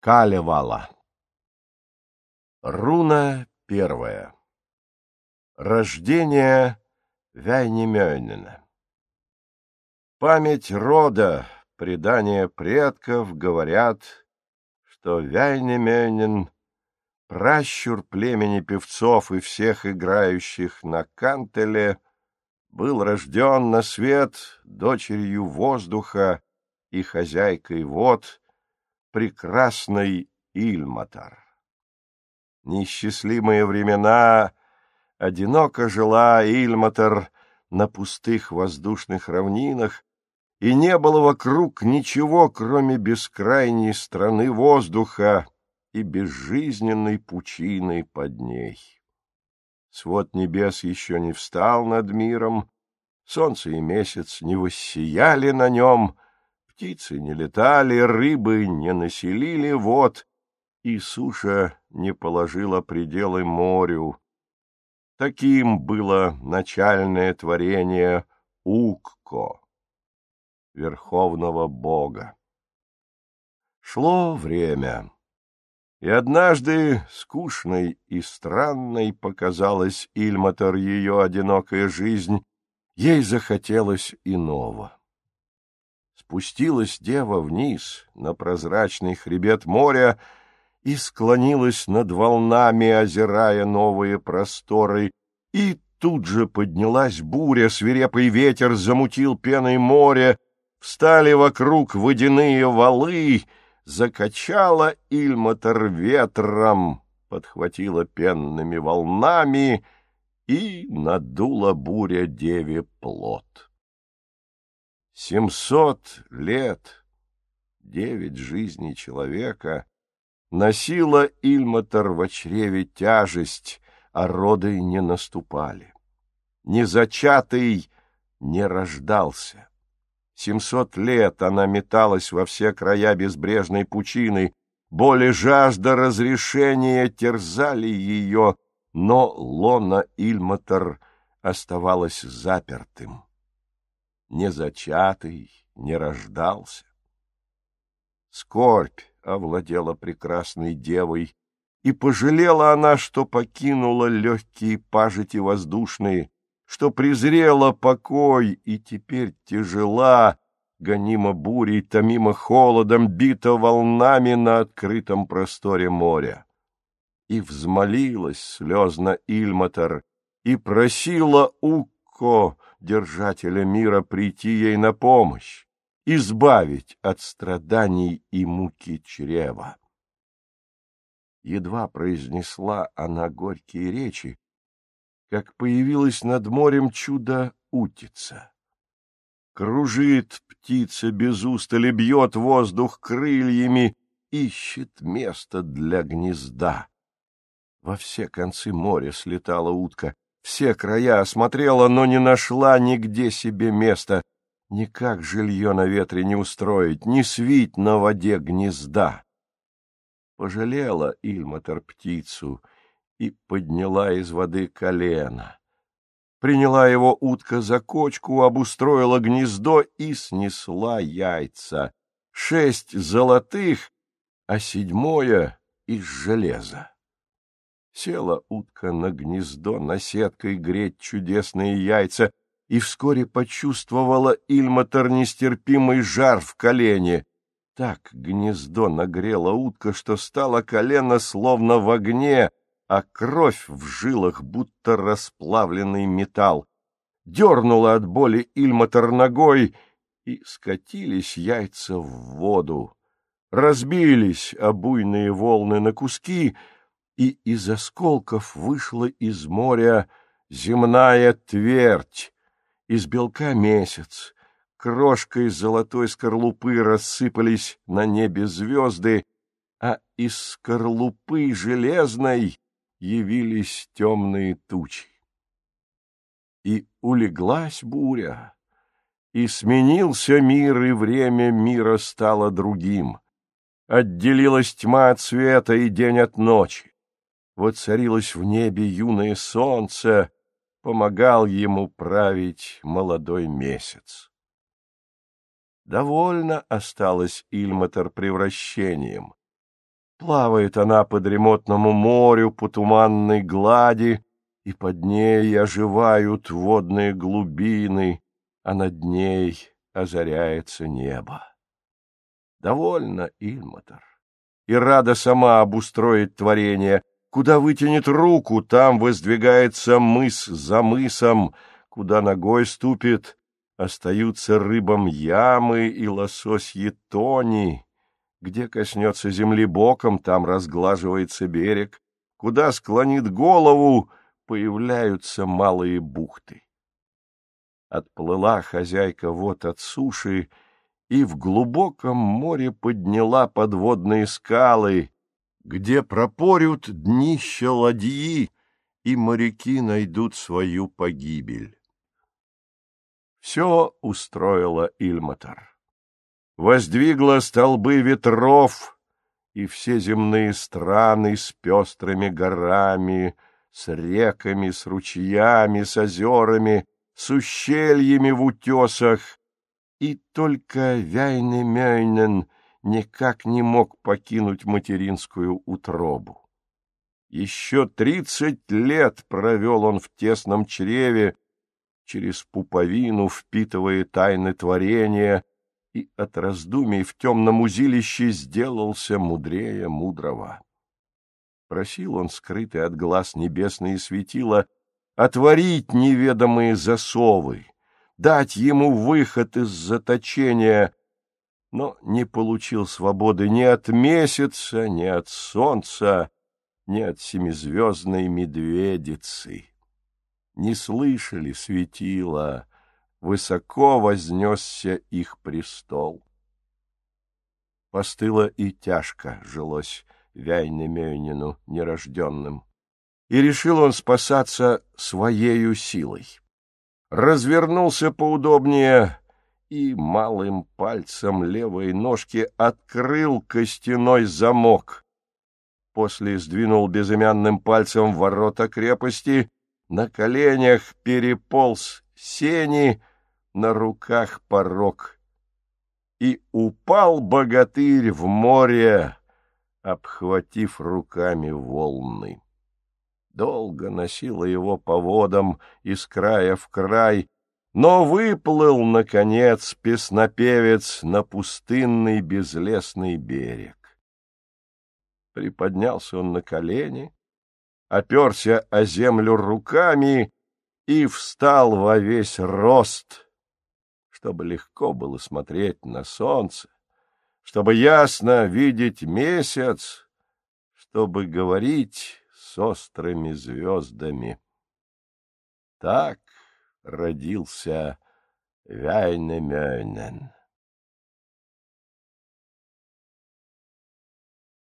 Калевала. Руна первая. Рождение Вяйнемёйнена. Память рода, предания предков говорят, что Вяйнемёйнен — пращур племени певцов и всех играющих на кантеле, был рожден на свет дочерью воздуха и хозяйкой вод — прекрасный Ильматар. Несчастливые времена одиноко жила Ильматар на пустых воздушных равнинах, и не было вокруг ничего, кроме бескрайней страны воздуха и безжизненной пучины под ней. Свод небес еще не встал над миром, солнце и месяц не воссияли на нем — птицы не летали, рыбы не населили вод, и суша не положила пределы морю. Таким было начальное творение Укко, верховного бога. Шло время, и однажды скучной и странной показалась Ильматор ее одинокая жизнь, ей захотелось иного. Спустилась дева вниз на прозрачный хребет моря и склонилась над волнами, озирая новые просторы, и тут же поднялась буря, свирепый ветер замутил пеной море, встали вокруг водяные валы, закачала Ильматор ветром, подхватила пенными волнами и надула буря деве плод. Семьсот лет, девять жизней человека, носила Ильматор в чреве тяжесть, а роды не наступали. Незачатый не рождался. Семьсот лет она металась во все края безбрежной пучины, боли жажда разрешения терзали ее, но лона Ильматор оставалась запертым не зачатый, не рождался. Скорбь овладела прекрасной девой, и пожалела она, что покинула легкие пажити воздушные, что презрела покой и теперь тяжела, гонима бурей, томима холодом, бита волнами на открытом просторе моря. И взмолилась слезно Ильматор, и просила Укко, держателя мира, прийти ей на помощь, избавить от страданий и муки чрева. Едва произнесла она горькие речи, как появилась над морем чудо-утица. Кружит птица без устали, бьет воздух крыльями, ищет место для гнезда. Во все концы моря слетала утка, все края осмотрела, но не нашла нигде себе места. Никак жилье на ветре не устроить, не свить на воде гнезда. Пожалела Ильматор птицу и подняла из воды колено. Приняла его утка за кочку, обустроила гнездо и снесла яйца. Шесть золотых, а седьмое из железа. Села утка на гнездо, на сеткой греть чудесные яйца, и вскоре почувствовала Ильматор нестерпимый жар в колене. Так гнездо нагрела утка, что стало колено словно в огне, а кровь в жилах будто расплавленный металл. Дернула от боли Ильматор ногой, и скатились яйца в воду. Разбились обуйные волны на куски — и из осколков вышла из моря земная твердь, из белка месяц, крошкой золотой скорлупы рассыпались на небе звезды, а из скорлупы железной явились темные тучи. И улеглась буря, и сменился мир, и время мира стало другим. Отделилась тьма от света и день от ночи воцарилось в небе юное солнце, помогал ему править молодой месяц. Довольно осталось Ильматор превращением. Плавает она по дремотному морю, по туманной глади, и под ней оживают водные глубины, а над ней озаряется небо. Довольно, Ильматор, и рада сама обустроить творение. Куда вытянет руку, там воздвигается мыс за мысом, куда ногой ступит, остаются рыбам ямы и лососьи тони. Где коснется земли боком, там разглаживается берег. Куда склонит голову, появляются малые бухты. Отплыла хозяйка вот от суши и в глубоком море подняла подводные скалы, где пропорют днища ладьи, и моряки найдут свою погибель. Все устроила Ильматор воздвигла столбы ветров, и все земные страны с пестрыми горами, с реками, с ручьями, с озерами, с ущельями в утесах, и только Вяйне-Мёйнен никак не мог покинуть материнскую утробу. Еще тридцать лет провел он в тесном чреве, через пуповину впитывая тайны творения, и от раздумий в темном узилище сделался мудрее мудрого. Просил он, скрытый от глаз небесные светила, отворить неведомые засовы, дать ему выход из заточения, но не получил свободы ни от месяца, ни от солнца, ни от семизвездной медведицы. Не слышали светила, высоко вознесся их престол. Постыло и тяжко жилось Вяйне-Мёйнину нерожденным, и решил он спасаться своею силой. Развернулся поудобнее и малым пальцем левой ножки открыл костяной замок. После сдвинул безымянным пальцем ворота крепости, на коленях переполз сени на руках порог. И упал богатырь в море, обхватив руками волны. Долго носила его по водам из края в край, но выплыл, наконец, песнопевец на пустынный безлесный берег. Приподнялся он на колени, оперся о землю руками и встал во весь рост, чтобы легко было смотреть на солнце, чтобы ясно видеть месяц, чтобы говорить с острыми звездами. Так родился Вяйнемёйнен.